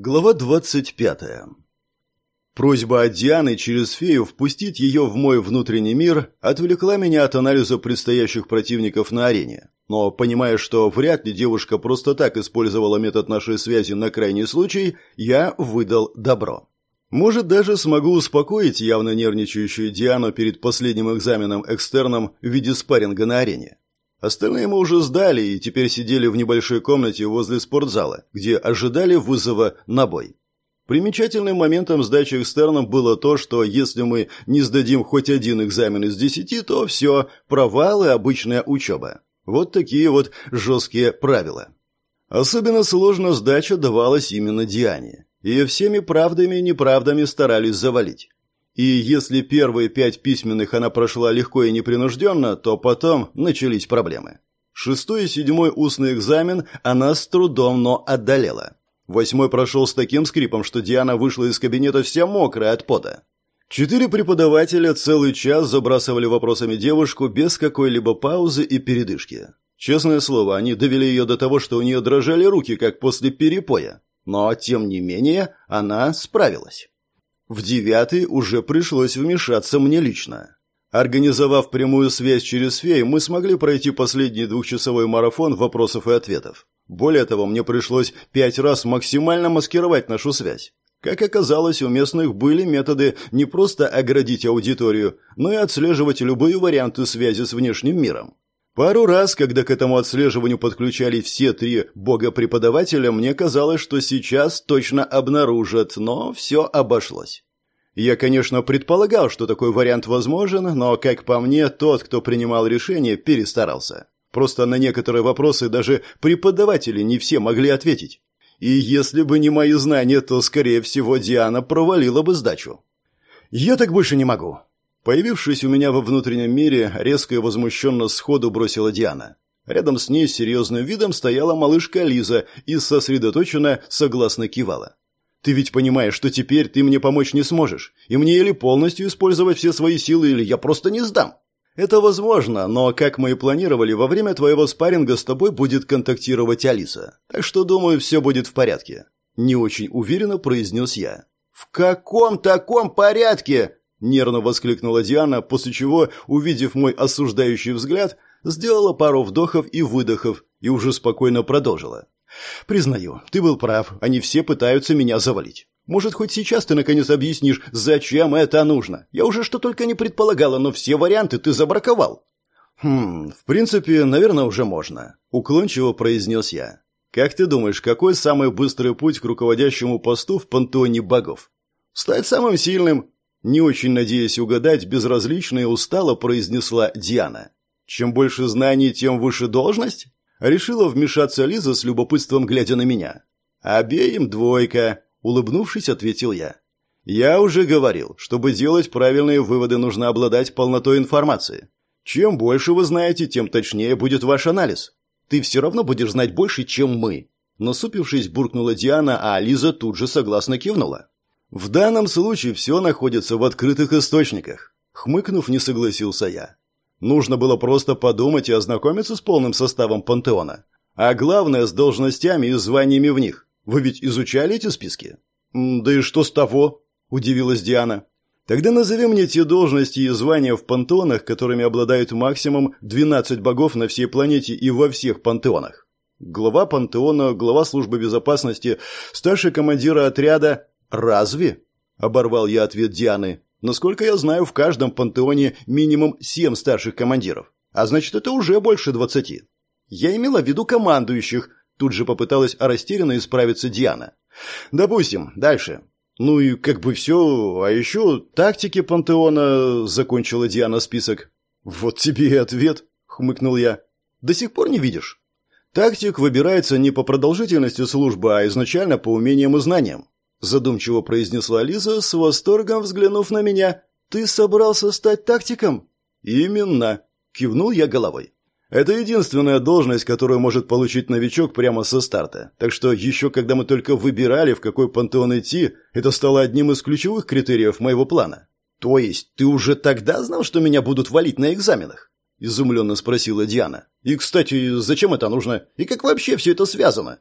Глава 25. Просьба от Дианы через фею впустить ее в мой внутренний мир отвлекла меня от анализа предстоящих противников на арене. Но, понимая, что вряд ли девушка просто так использовала метод нашей связи на крайний случай, я выдал добро. Может, даже смогу успокоить явно нервничающую Диану перед последним экзаменом экстерном в виде спарринга на арене. Остальные мы уже сдали и теперь сидели в небольшой комнате возле спортзала, где ожидали вызова на бой. Примечательным моментом сдачи экстерном было то, что если мы не сдадим хоть один экзамен из десяти, то все, провал и обычная учеба. Вот такие вот жесткие правила. Особенно сложно сдача давалась именно Диане. Ее всеми правдами и неправдами старались завалить. И если первые пять письменных она прошла легко и непринужденно, то потом начались проблемы. Шестой и седьмой устный экзамен она с трудом, но одолела. Восьмой прошел с таким скрипом, что Диана вышла из кабинета вся мокрая от пота. Четыре преподавателя целый час забрасывали вопросами девушку без какой-либо паузы и передышки. Честное слово, они довели ее до того, что у нее дрожали руки, как после перепоя. Но, тем не менее, она справилась. В девятый уже пришлось вмешаться мне лично. Организовав прямую связь через фей, мы смогли пройти последний двухчасовой марафон вопросов и ответов. Более того, мне пришлось пять раз максимально маскировать нашу связь. Как оказалось, у местных были методы не просто оградить аудиторию, но и отслеживать любые варианты связи с внешним миром. Пару раз, когда к этому отслеживанию подключали все три бога-преподавателя, мне казалось, что сейчас точно обнаружат, но все обошлось. Я, конечно, предполагал, что такой вариант возможен, но, как по мне, тот, кто принимал решение, перестарался. Просто на некоторые вопросы даже преподаватели не все могли ответить. И если бы не мои знания, то, скорее всего, Диана провалила бы сдачу. «Я так больше не могу», Появившись у меня во внутреннем мире, резко и возмущенно сходу бросила Диана. Рядом с ней с серьезным видом стояла малышка Лиза и сосредоточенно согласно кивала. «Ты ведь понимаешь, что теперь ты мне помочь не сможешь, и мне или полностью использовать все свои силы, или я просто не сдам». «Это возможно, но, как мы и планировали, во время твоего спарринга с тобой будет контактировать Алиса. Так что, думаю, все будет в порядке». Не очень уверенно произнес я. «В каком таком порядке?» Нервно воскликнула Диана, после чего, увидев мой осуждающий взгляд, сделала пару вдохов и выдохов и уже спокойно продолжила. «Признаю, ты был прав, они все пытаются меня завалить. Может, хоть сейчас ты наконец объяснишь, зачем это нужно? Я уже что только не предполагала, но все варианты ты забраковал». «Хм, в принципе, наверное, уже можно», — уклончиво произнес я. «Как ты думаешь, какой самый быстрый путь к руководящему посту в пантеоне богов?» «Стать самым сильным», не очень надеясь угадать, безразлично и устало произнесла Диана. «Чем больше знаний, тем выше должность?» Решила вмешаться Лиза с любопытством, глядя на меня. «Обеим двойка», — улыбнувшись, ответил я. «Я уже говорил, чтобы делать правильные выводы, нужно обладать полнотой информации. Чем больше вы знаете, тем точнее будет ваш анализ. Ты все равно будешь знать больше, чем мы». Насупившись, буркнула Диана, а Лиза тут же согласно кивнула. В данном случае все находится в открытых источниках. Хмыкнув, не согласился я. Нужно было просто подумать и ознакомиться с полным составом пантеона. А главное, с должностями и званиями в них. Вы ведь изучали эти списки? Да и что с того? Удивилась Диана. Тогда назови мне те должности и звания в пантеонах, которыми обладают максимум 12 богов на всей планете и во всех пантеонах. Глава пантеона, глава службы безопасности, старший командира отряда «Разве?» – оборвал я ответ Дианы. «Насколько я знаю, в каждом пантеоне минимум семь старших командиров. А значит, это уже больше двадцати». «Я имела в виду командующих», – тут же попыталась растерянно исправиться Диана. «Допустим, дальше». «Ну и как бы все, а еще тактики пантеона», – закончила Диана список. «Вот тебе и ответ», – хмыкнул я. «До сих пор не видишь?» Тактик выбирается не по продолжительности службы, а изначально по умениям и знаниям задумчиво произнесла Лиза, с восторгом взглянув на меня. Ты собрался стать тактиком? Именно, кивнул я головой. Это единственная должность, которую может получить новичок прямо со старта. Так что еще когда мы только выбирали, в какой пантеон идти, это стало одним из ключевых критериев моего плана. То есть ты уже тогда знал, что меня будут валить на экзаменах? изумленно спросила Диана. И, кстати, зачем это нужно? И как вообще все это связано?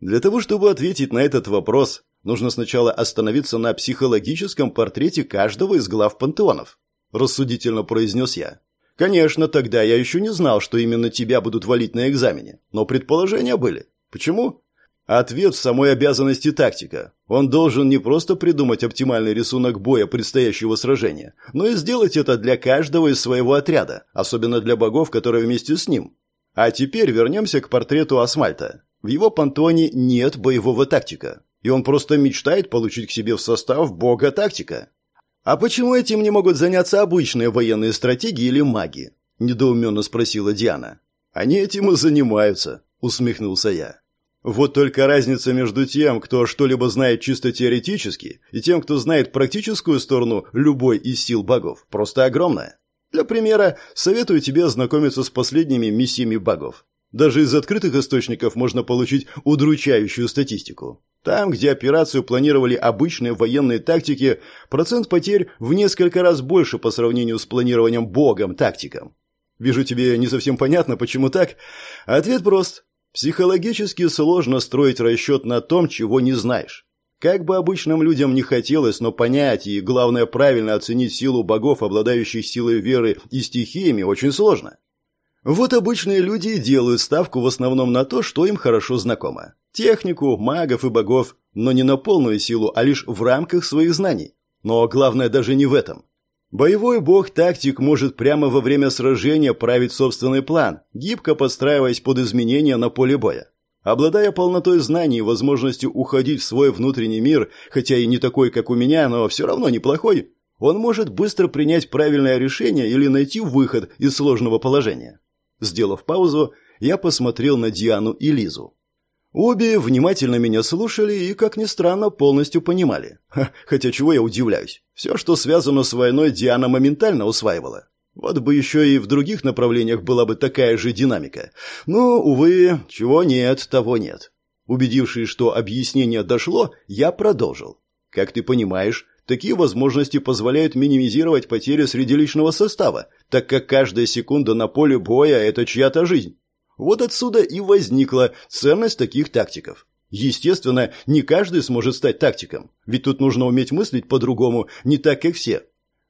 Для того, чтобы ответить на этот вопрос, Нужно сначала остановиться на психологическом портрете каждого из глав пантеонов», – рассудительно произнес я. «Конечно, тогда я еще не знал, что именно тебя будут валить на экзамене, но предположения были. Почему? Ответ в самой обязанности тактика. Он должен не просто придумать оптимальный рисунок боя предстоящего сражения, но и сделать это для каждого из своего отряда, особенно для богов, которые вместе с ним. А теперь вернемся к портрету Асмальта. В его пантоне нет боевого тактика, и он просто мечтает получить к себе в состав бога тактика. А почему этим не могут заняться обычные военные стратегии или маги? недоуменно спросила Диана. Они этим и занимаются, усмехнулся я. Вот только разница между тем, кто что-либо знает чисто теоретически, и тем, кто знает практическую сторону любой из сил богов, просто огромная. Для примера, советую тебе ознакомиться с последними миссиями богов. Даже из открытых источников можно получить удручающую статистику. Там, где операцию планировали обычные военные тактики, процент потерь в несколько раз больше по сравнению с планированием богом-тактиком. Вижу, тебе не совсем понятно, почему так. Ответ прост. Психологически сложно строить расчет на том, чего не знаешь. Как бы обычным людям не хотелось, но понять и, главное, правильно оценить силу богов, обладающих силой веры и стихиями, очень сложно. Вот обычные люди делают ставку в основном на то, что им хорошо знакомо. Технику, магов и богов, но не на полную силу, а лишь в рамках своих знаний. Но главное даже не в этом. Боевой бог-тактик может прямо во время сражения править собственный план, гибко подстраиваясь под изменения на поле боя. Обладая полнотой знаний и возможностью уходить в свой внутренний мир, хотя и не такой, как у меня, но все равно неплохой, он может быстро принять правильное решение или найти выход из сложного положения. Сделав паузу, я посмотрел на Диану и Лизу. Обе внимательно меня слушали и, как ни странно, полностью понимали. Ха, хотя чего я удивляюсь. Все, что связано с войной, Диана моментально усваивала. Вот бы еще и в других направлениях была бы такая же динамика. Но, увы, чего нет, того нет. Убедившись, что объяснение дошло, я продолжил. Как ты понимаешь, такие возможности позволяют минимизировать потери среди личного состава, так как каждая секунда на поле боя – это чья-то жизнь. Вот отсюда и возникла ценность таких тактиков. Естественно, не каждый сможет стать тактиком, ведь тут нужно уметь мыслить по-другому, не так, как все.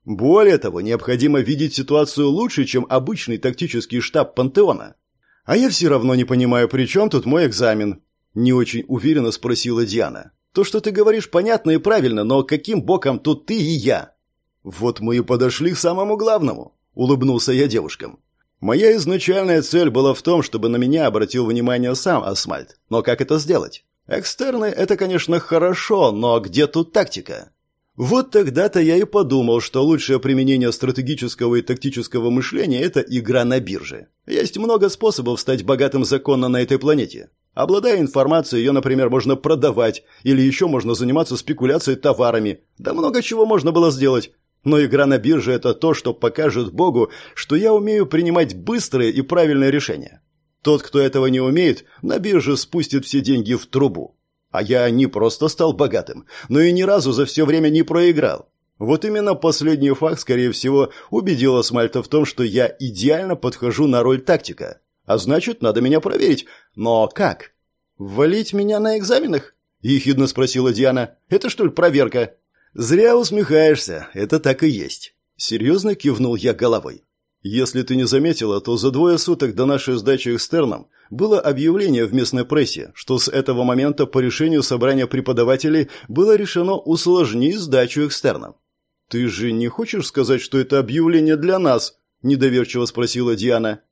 Более того, необходимо видеть ситуацию лучше, чем обычный тактический штаб Пантеона. А я все равно не понимаю, при чем тут мой экзамен? Не очень уверенно спросила Диана. То, что ты говоришь, понятно и правильно, но каким боком тут ты и я? Вот мы и подошли к самому главному, улыбнулся я девушкам. Моя изначальная цель была в том, чтобы на меня обратил внимание сам Асмальт. Но как это сделать? Экстерны – это, конечно, хорошо, но где тут тактика? Вот тогда-то я и подумал, что лучшее применение стратегического и тактического мышления – это игра на бирже. Есть много способов стать богатым законно на этой планете. Обладая информацией, ее, например, можно продавать, или еще можно заниматься спекуляцией товарами. Да много чего можно было сделать. Но игра на бирже – это то, что покажет Богу, что я умею принимать быстрые и правильные решения. Тот, кто этого не умеет, на бирже спустит все деньги в трубу. А я не просто стал богатым, но и ни разу за все время не проиграл. Вот именно последний факт, скорее всего, убедил Асмальта в том, что я идеально подхожу на роль тактика. А значит, надо меня проверить. Но как? «Ввалить меня на экзаменах?» – ехидно спросила Диана. «Это что ли проверка?» «Зря усмехаешься, это так и есть». Серьезно кивнул я головой. Если ты не заметила, то за двое суток до нашей сдачи экстерном было объявление в местной прессе, что с этого момента по решению собрания преподавателей было решено усложнить сдачу экстерном. «Ты же не хочешь сказать, что это объявление для нас?» – недоверчиво спросила Диана.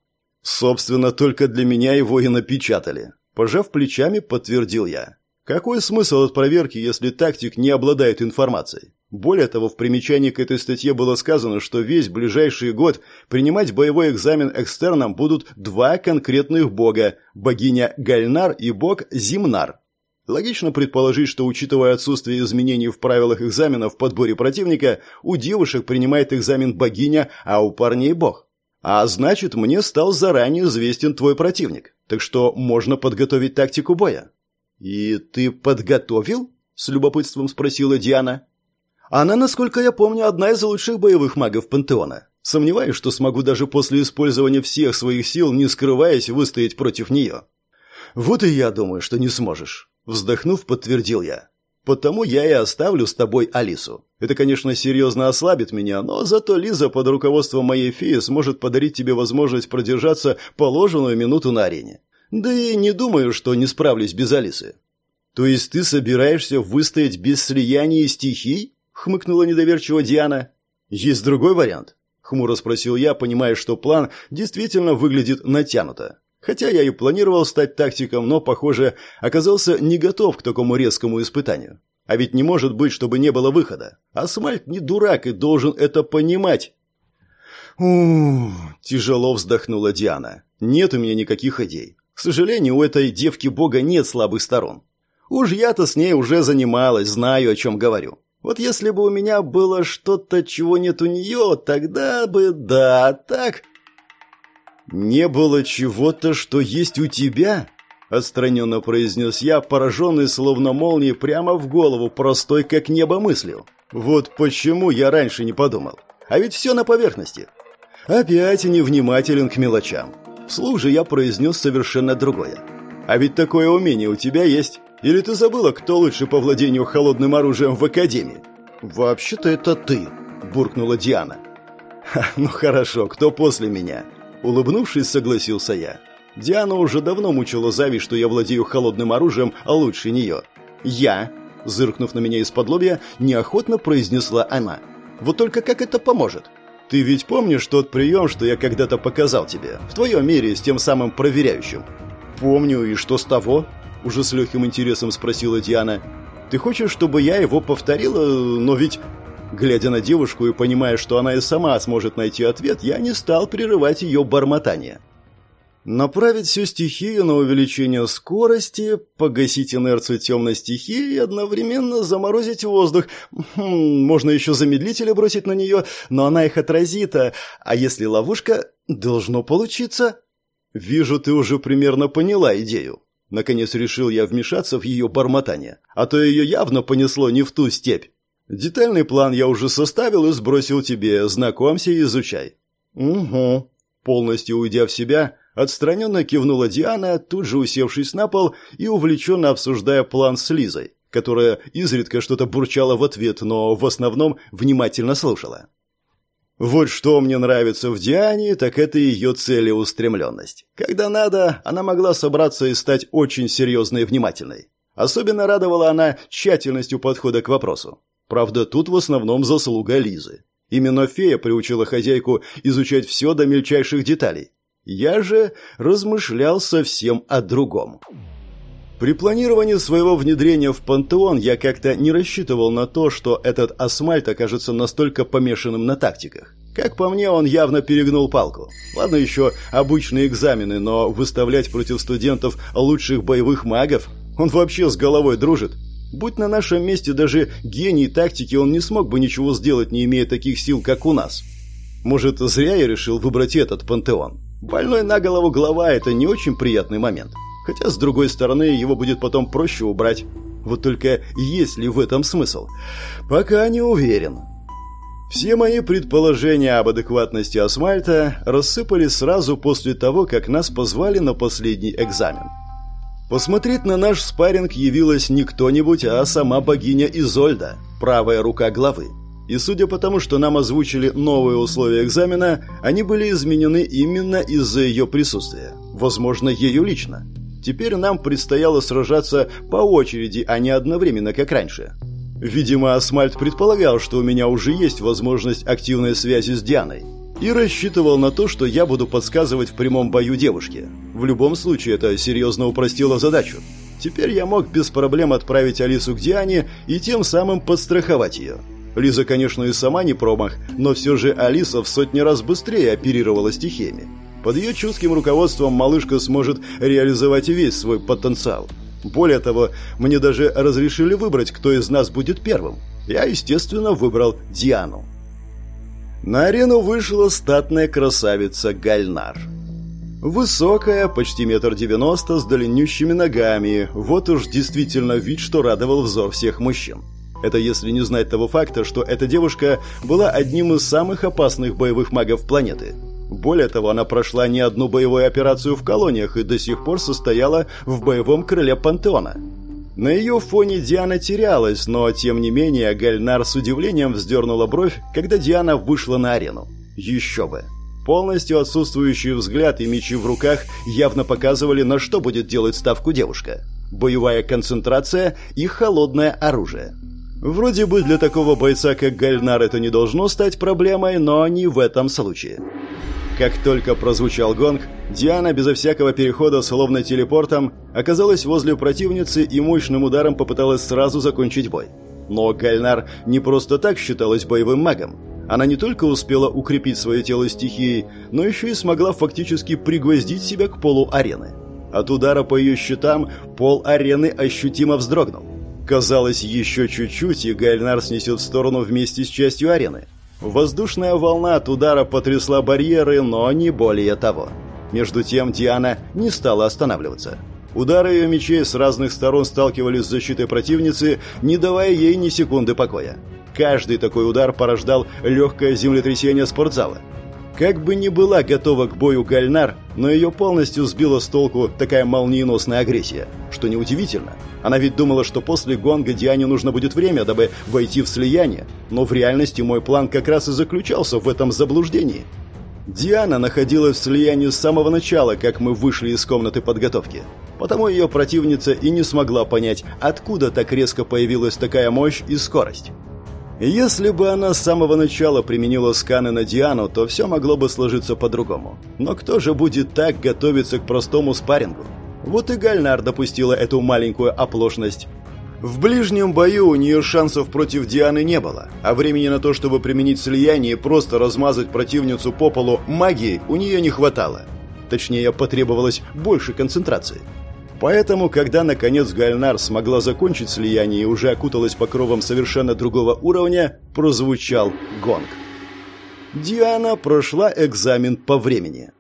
«Собственно, только для меня его и напечатали». Пожав плечами, подтвердил я. Какой смысл от проверки, если тактик не обладает информацией? Более того, в примечании к этой статье было сказано, что весь ближайший год принимать боевой экзамен экстерном будут два конкретных бога – богиня Гальнар и бог Зимнар. Логично предположить, что, учитывая отсутствие изменений в правилах экзамена в подборе противника, у девушек принимает экзамен богиня, а у парней бог. А значит, мне стал заранее известен твой противник, так что можно подготовить тактику боя. «И ты подготовил?» – с любопытством спросила Диана. «Она, насколько я помню, одна из лучших боевых магов Пантеона. Сомневаюсь, что смогу даже после использования всех своих сил, не скрываясь, выстоять против нее». «Вот и я думаю, что не сможешь», – вздохнув, подтвердил я. Потому я и оставлю с тобой Алису. Это, конечно, серьезно ослабит меня, но зато Лиза под руководством моей феи сможет подарить тебе возможность продержаться положенную минуту на арене. Да и не думаю, что не справлюсь без Алисы. То есть ты собираешься выстоять без слияния стихий? хмыкнула недоверчиво Диана. Есть другой вариант? хмуро спросил я, понимая, что план действительно выглядит натянуто. Хотя я и планировал стать тактиком, но, похоже, оказался не готов к такому резкому испытанию. А ведь не может быть, чтобы не было выхода. Асмальт не дурак и должен это понимать. у тяжело вздохнула Диана. «Нет у меня никаких идей. К сожалению, у этой девки бога нет слабых сторон. Уж я-то с ней уже занималась, знаю, о чем говорю. Вот если бы у меня было что-то, чего нет у нее, тогда бы да, так...» «Не было чего-то, что есть у тебя?» – отстраненно произнес я, пораженный словно молнией прямо в голову, простой как небо мыслью. «Вот почему я раньше не подумал. А ведь все на поверхности. Опять невнимателен к мелочам. Вслух же я произнес совершенно другое. А ведь такое умение у тебя есть. Или ты забыла, кто лучше по владению холодным оружием в Академии?» «Вообще-то это ты», – буркнула Диана. «Ха, ну хорошо, кто после меня?» Улыбнувшись, согласился я. Диана уже давно мучила зависть, что я владею холодным оружием, а лучше нее. «Я», зыркнув на меня из-под лобья, неохотно произнесла она. «Вот только как это поможет?» «Ты ведь помнишь тот прием, что я когда-то показал тебе? В твоем мире с тем самым проверяющим?» «Помню, и что с того?» Уже с легким интересом спросила Диана. «Ты хочешь, чтобы я его повторила? Но ведь...» Глядя на девушку и понимая, что она и сама сможет найти ответ, я не стал прерывать ее бормотание. Направить всю стихию на увеличение скорости, погасить инерцию темной стихии и одновременно заморозить воздух. Хм, можно еще замедлители бросить на нее, но она их отразит, а, а если ловушка, должно получиться. Вижу, ты уже примерно поняла идею. Наконец решил я вмешаться в ее бормотание, а то ее явно понесло не в ту степь. Детальный план я уже составил и сбросил тебе. Знакомься и изучай». «Угу». Полностью уйдя в себя, отстраненно кивнула Диана, тут же усевшись на пол и увлеченно обсуждая план с Лизой, которая изредка что-то бурчала в ответ, но в основном внимательно слушала. Вот что мне нравится в Диане, так это ее целеустремленность. Когда надо, она могла собраться и стать очень серьезной и внимательной. Особенно радовала она тщательностью подхода к вопросу. Правда, тут в основном заслуга Лизы. Именно фея приучила хозяйку изучать все до мельчайших деталей. Я же размышлял совсем о другом. При планировании своего внедрения в пантеон я как-то не рассчитывал на то, что этот асмальт окажется настолько помешанным на тактиках. Как по мне, он явно перегнул палку. Ладно еще обычные экзамены, но выставлять против студентов лучших боевых магов? Он вообще с головой дружит. Будь на нашем месте даже гений тактики, он не смог бы ничего сделать, не имея таких сил, как у нас. Может, зря я решил выбрать этот пантеон. Больной на голову глава – это не очень приятный момент. Хотя, с другой стороны, его будет потом проще убрать. Вот только есть ли в этом смысл? Пока не уверен. Все мои предположения об адекватности Асмальта рассыпались сразу после того, как нас позвали на последний экзамен. Посмотреть на наш спарринг явилась не кто-нибудь, а сама богиня Изольда, правая рука главы. И судя по тому, что нам озвучили новые условия экзамена, они были изменены именно из-за ее присутствия. Возможно, ее лично. Теперь нам предстояло сражаться по очереди, а не одновременно, как раньше. Видимо, Асмальт предполагал, что у меня уже есть возможность активной связи с Дианой и рассчитывал на то, что я буду подсказывать в прямом бою девушке. В любом случае, это серьезно упростило задачу. Теперь я мог без проблем отправить Алису к Диане и тем самым подстраховать ее. Лиза, конечно, и сама не промах, но все же Алиса в сотни раз быстрее оперировала стихиями. Под ее чутким руководством малышка сможет реализовать весь свой потенциал. Более того, мне даже разрешили выбрать, кто из нас будет первым. Я, естественно, выбрал Диану. На арену вышла статная красавица Гальнар. Высокая, почти метр девяносто, с длиннющими ногами. Вот уж действительно вид, что радовал взор всех мужчин. Это если не знать того факта, что эта девушка была одним из самых опасных боевых магов планеты. Более того, она прошла не одну боевую операцию в колониях и до сих пор состояла в боевом крыле Пантеона. На ее фоне Диана терялась, но тем не менее Гальнар с удивлением вздернула бровь, когда Диана вышла на арену. Еще бы. Полностью отсутствующий взгляд и мечи в руках явно показывали, на что будет делать ставку девушка. Боевая концентрация и холодное оружие. Вроде бы для такого бойца, как Гальнар, это не должно стать проблемой, но не в этом случае. Как только прозвучал гонг, Диана безо всякого перехода, словно телепортом, оказалась возле противницы и мощным ударом попыталась сразу закончить бой. Но Гальнар не просто так считалась боевым магом. Она не только успела укрепить свое тело стихией, но еще и смогла фактически пригвоздить себя к полу арены. От удара по ее щитам пол арены ощутимо вздрогнул. Казалось, еще чуть-чуть, и Гальнар снесет в сторону вместе с частью арены. Воздушная волна от удара потрясла барьеры, но не более того. Между тем Диана не стала останавливаться. Удары ее мечей с разных сторон сталкивались с защитой противницы, не давая ей ни секунды покоя. Каждый такой удар порождал легкое землетрясение спортзала. Как бы ни была готова к бою Гальнар, но ее полностью сбила с толку такая молниеносная агрессия. Что неудивительно. Она ведь думала, что после гонга Диане нужно будет время, дабы войти в слияние. Но в реальности мой план как раз и заключался в этом заблуждении. Диана находилась в слиянии с самого начала, как мы вышли из комнаты подготовки. Потому ее противница и не смогла понять, откуда так резко появилась такая мощь и скорость. Если бы она с самого начала применила сканы на Диану, то все могло бы сложиться по-другому. Но кто же будет так готовиться к простому спаррингу? Вот и Гальнар допустила эту маленькую оплошность. В ближнем бою у нее шансов против Дианы не было, а времени на то, чтобы применить слияние и просто размазать противницу по полу магией, у нее не хватало. Точнее, потребовалось больше концентрации. Поэтому, когда наконец Гальнар смогла закончить слияние и уже окуталась покровом совершенно другого уровня, прозвучал гонг. Диана прошла экзамен по времени.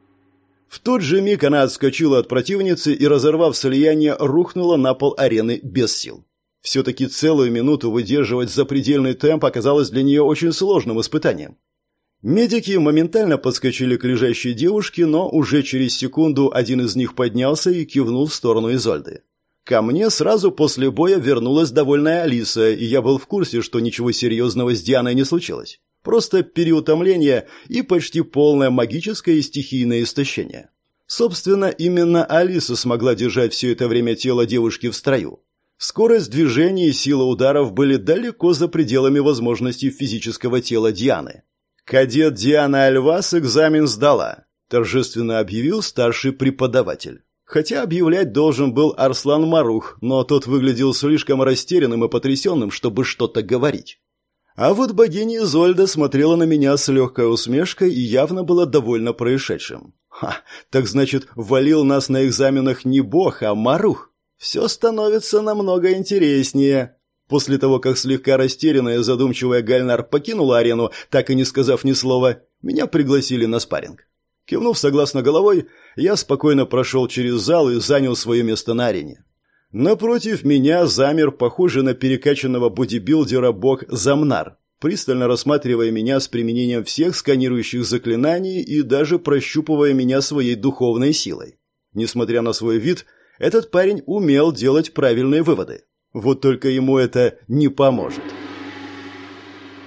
В тот же миг она отскочила от противницы и, разорвав слияние, рухнула на пол арены без сил. Все-таки целую минуту выдерживать запредельный темп оказалось для нее очень сложным испытанием. Медики моментально подскочили к лежащей девушке, но уже через секунду один из них поднялся и кивнул в сторону Изольды. Ко мне сразу после боя вернулась довольная Алиса, и я был в курсе, что ничего серьезного с Дианой не случилось. Просто переутомление и почти полное магическое и стихийное истощение. Собственно, именно Алиса смогла держать все это время тело девушки в строю. Скорость движения и сила ударов были далеко за пределами возможностей физического тела Дианы. «Кадет Диана Альвас экзамен сдала», – торжественно объявил старший преподаватель. Хотя объявлять должен был Арслан Марух, но тот выглядел слишком растерянным и потрясенным, чтобы что-то говорить. А вот богиня Изольда смотрела на меня с легкой усмешкой и явно была довольна происшедшим. Ха, так значит, валил нас на экзаменах не бог, а Марух. Все становится намного интереснее. После того, как слегка растерянная и задумчивая Гальнар покинула арену, так и не сказав ни слова, меня пригласили на спарринг. Кивнув согласно головой, я спокойно прошел через зал и занял свое место на арене. Напротив меня замер похожий на перекачанного бодибилдера бог Замнар, пристально рассматривая меня с применением всех сканирующих заклинаний и даже прощупывая меня своей духовной силой. Несмотря на свой вид, этот парень умел делать правильные выводы. Вот только ему это не поможет.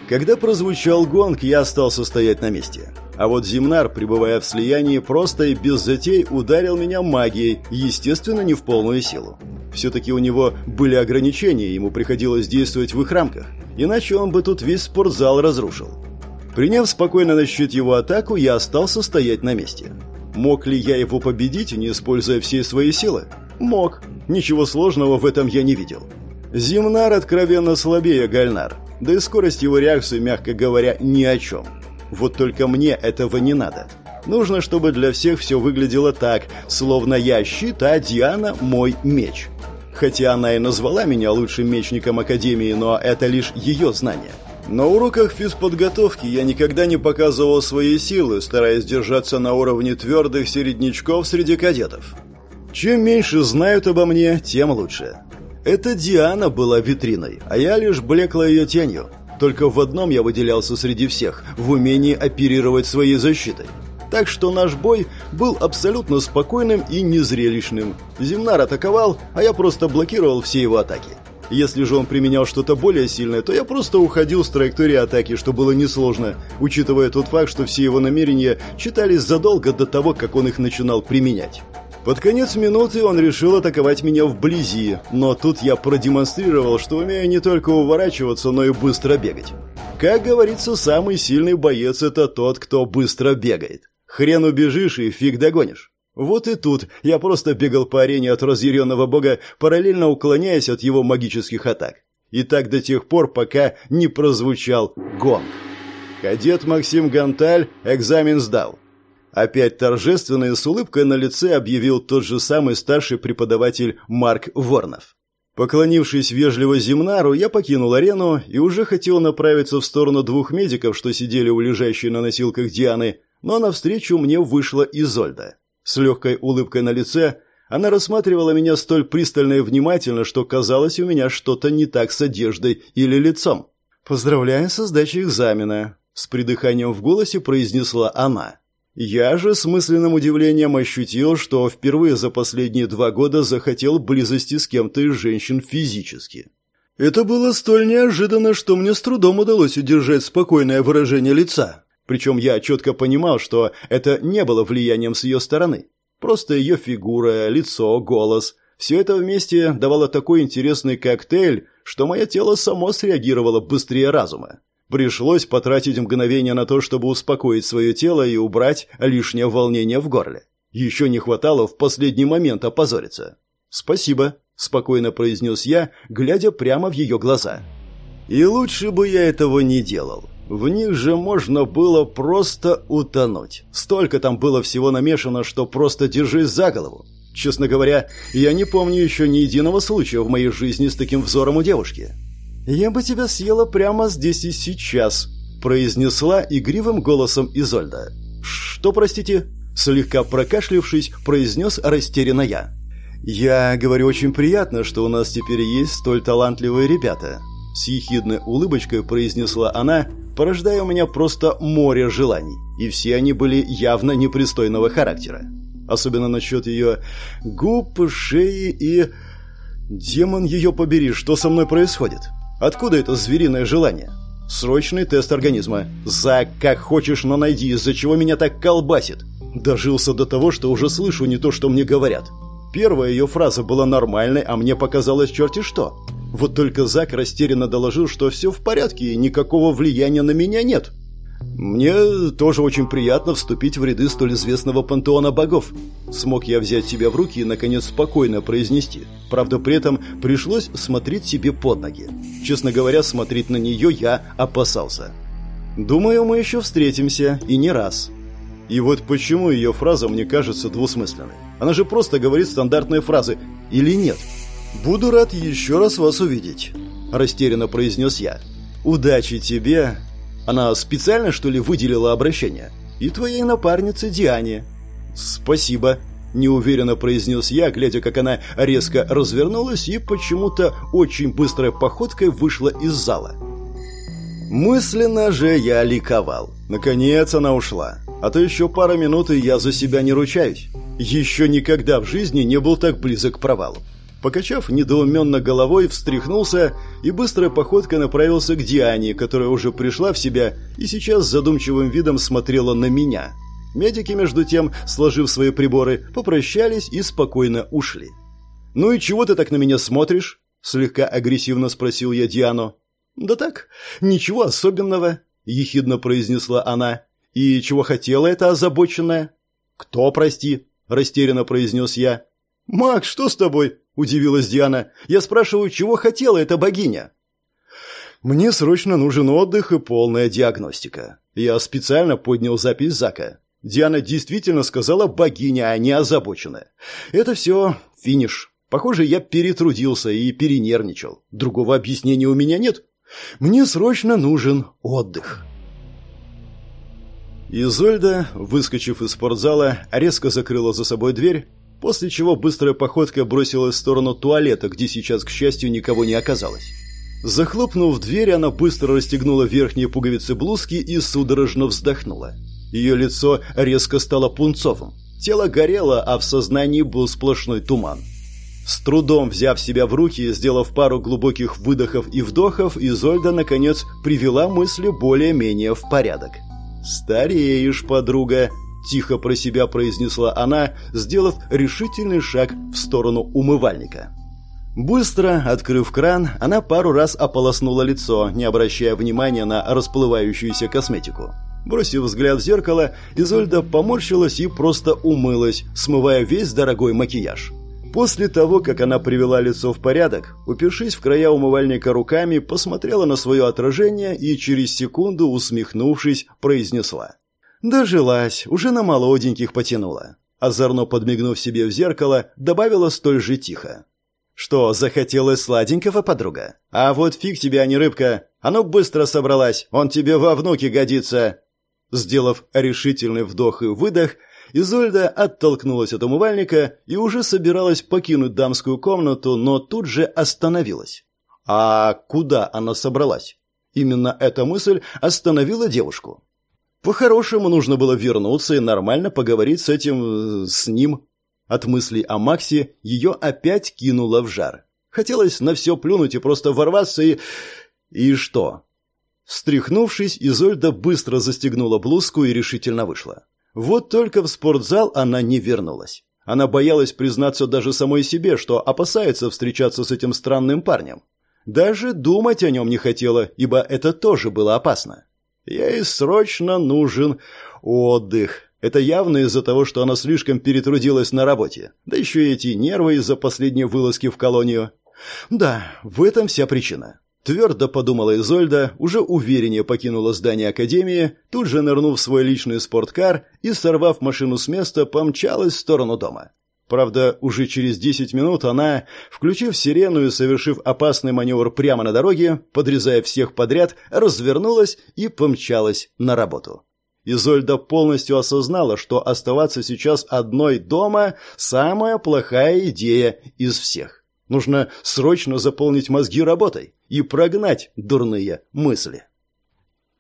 Когда прозвучал гонг, я остался стоять на месте. А вот Зимнар, пребывая в слиянии, просто и без затей ударил меня магией, естественно, не в полную силу. Все-таки у него были ограничения, ему приходилось действовать в их рамках, иначе он бы тут весь спортзал разрушил. Приняв спокойно на его атаку, я остался стоять на месте. Мог ли я его победить, не используя все свои силы? Мог. Ничего сложного в этом я не видел. Зимнар откровенно слабее Гальнар, да и скорость его реакции, мягко говоря, ни о чем. Вот только мне этого не надо. Нужно, чтобы для всех все выглядело так, словно я щит, а Диана мой меч. Хотя она и назвала меня лучшим мечником Академии, но это лишь ее знание. На уроках физподготовки я никогда не показывал свои силы, стараясь держаться на уровне твердых середнячков среди кадетов. Чем меньше знают обо мне, тем лучше. Это Диана была витриной, а я лишь блекла ее тенью. Только в одном я выделялся среди всех – в умении оперировать своей защитой. Так что наш бой был абсолютно спокойным и незрелищным. Земнар атаковал, а я просто блокировал все его атаки. Если же он применял что-то более сильное, то я просто уходил с траектории атаки, что было несложно, учитывая тот факт, что все его намерения читались задолго до того, как он их начинал применять. Под конец минуты он решил атаковать меня вблизи, но тут я продемонстрировал, что умею не только уворачиваться, но и быстро бегать. Как говорится, самый сильный боец – это тот, кто быстро бегает. Хрен убежишь и фиг догонишь. Вот и тут я просто бегал по арене от разъяренного бога, параллельно уклоняясь от его магических атак. И так до тех пор, пока не прозвучал гонг. Кадет Максим Ганталь экзамен сдал. Опять торжественно и с улыбкой на лице объявил тот же самый старший преподаватель Марк Ворнов. Поклонившись вежливо Земнару, я покинул арену и уже хотел направиться в сторону двух медиков, что сидели у лежащей на носилках Дианы, но навстречу мне вышла Изольда. С легкой улыбкой на лице она рассматривала меня столь пристально и внимательно, что казалось, у меня что-то не так с одеждой или лицом. «Поздравляю со сдачей экзамена», — с придыханием в голосе произнесла она. Я же с мысленным удивлением ощутил, что впервые за последние два года захотел близости с кем-то из женщин физически. Это было столь неожиданно, что мне с трудом удалось удержать спокойное выражение лица. Причем я четко понимал, что это не было влиянием с ее стороны. Просто ее фигура, лицо, голос – все это вместе давало такой интересный коктейль, что мое тело само среагировало быстрее разума. Пришлось потратить мгновение на то, чтобы успокоить свое тело и убрать лишнее волнение в горле. Еще не хватало в последний момент опозориться. «Спасибо», – спокойно произнес я, глядя прямо в ее глаза. «И лучше бы я этого не делал». В них же можно было просто утонуть. Столько там было всего намешано, что просто держись за голову. Честно говоря, я не помню еще ни единого случая в моей жизни с таким взором у девушки. «Я бы тебя съела прямо здесь и сейчас», – произнесла игривым голосом Изольда. «Что, простите?» – слегка прокашлившись, произнес растерянно я. «Я говорю, очень приятно, что у нас теперь есть столь талантливые ребята», – с ехидной улыбочкой произнесла она, порождая у меня просто море желаний, и все они были явно непристойного характера. Особенно насчет ее губ, шеи и... Демон ее побери, что со мной происходит? Откуда это звериное желание? Срочный тест организма. За как хочешь, но найди, из-за чего меня так колбасит. Дожился до того, что уже слышу не то, что мне говорят. Первая ее фраза была нормальной, а мне показалось черти что. Вот только Зак растерянно доложил, что все в порядке и никакого влияния на меня нет. Мне тоже очень приятно вступить в ряды столь известного пантеона богов. Смог я взять себя в руки и, наконец, спокойно произнести. Правда, при этом пришлось смотреть себе под ноги. Честно говоря, смотреть на нее я опасался. Думаю, мы еще встретимся, и не раз. И вот почему ее фраза мне кажется двусмысленной. Она же просто говорит стандартные фразы «или нет». «Буду рад еще раз вас увидеть», – растерянно произнес я. «Удачи тебе!» Она специально, что ли, выделила обращение? «И твоей напарнице Диане». «Спасибо», – неуверенно произнес я, глядя, как она резко развернулась и почему-то очень быстрой походкой вышла из зала. Мысленно же я ликовал. Наконец она ушла. А то еще пара минут, и я за себя не ручаюсь. Еще никогда в жизни не был так близок к провалу. Покачав недоуменно головой, встряхнулся и быстрой походкой направился к Диане, которая уже пришла в себя и сейчас с задумчивым видом смотрела на меня. Медики, между тем, сложив свои приборы, попрощались и спокойно ушли. «Ну и чего ты так на меня смотришь?» – слегка агрессивно спросил я Диану. «Да так, ничего особенного», – ехидно произнесла она. «И чего хотела эта озабоченная?» «Кто, прости?» – растерянно произнес я. «Мак, что с тобой?» – удивилась Диана. «Я спрашиваю, чего хотела эта богиня?» «Мне срочно нужен отдых и полная диагностика. Я специально поднял запись Зака. Диана действительно сказала богиня, а не озабоченная. Это все финиш. Похоже, я перетрудился и перенервничал. Другого объяснения у меня нет. Мне срочно нужен отдых». Изольда, выскочив из спортзала, резко закрыла за собой дверь после чего быстрая походка бросилась в сторону туалета, где сейчас, к счастью, никого не оказалось. Захлопнув дверь, она быстро расстегнула верхние пуговицы блузки и судорожно вздохнула. Ее лицо резко стало пунцовым. Тело горело, а в сознании был сплошной туман. С трудом взяв себя в руки сделав пару глубоких выдохов и вдохов, Изольда, наконец, привела мысли более-менее в порядок. «Стареешь, подруга», – тихо про себя произнесла она, сделав решительный шаг в сторону умывальника. Быстро открыв кран, она пару раз ополоснула лицо, не обращая внимания на расплывающуюся косметику. Бросив взгляд в зеркало, Изольда поморщилась и просто умылась, смывая весь дорогой макияж. После того, как она привела лицо в порядок, упершись в края умывальника руками, посмотрела на свое отражение и через секунду, усмехнувшись, произнесла. «Дожилась, уже на молоденьких потянула». Озорно подмигнув себе в зеркало, добавила столь же тихо. «Что, захотелось сладенького, подруга? А вот фиг тебе, а не рыбка. А ну быстро собралась, он тебе во внуки годится!» Сделав решительный вдох и выдох, Изольда оттолкнулась от умывальника и уже собиралась покинуть дамскую комнату, но тут же остановилась. А куда она собралась? Именно эта мысль остановила девушку. По-хорошему нужно было вернуться и нормально поговорить с этим... с ним. От мыслей о Максе ее опять кинуло в жар. Хотелось на все плюнуть и просто ворваться и... И что? Встряхнувшись, Изольда быстро застегнула блузку и решительно вышла. Вот только в спортзал она не вернулась. Она боялась признаться даже самой себе, что опасается встречаться с этим странным парнем. Даже думать о нем не хотела, ибо это тоже было опасно. Ей срочно нужен отдых. Это явно из-за того, что она слишком перетрудилась на работе. Да еще и эти нервы из-за последней вылазки в колонию. Да, в этом вся причина. Твердо подумала Изольда, уже увереннее покинула здание Академии, тут же нырнув в свой личный спорткар и, сорвав машину с места, помчалась в сторону дома. Правда, уже через 10 минут она, включив сирену и совершив опасный маневр прямо на дороге, подрезая всех подряд, развернулась и помчалась на работу. Изольда полностью осознала, что оставаться сейчас одной дома – самая плохая идея из всех. Нужно срочно заполнить мозги работой и прогнать дурные мысли.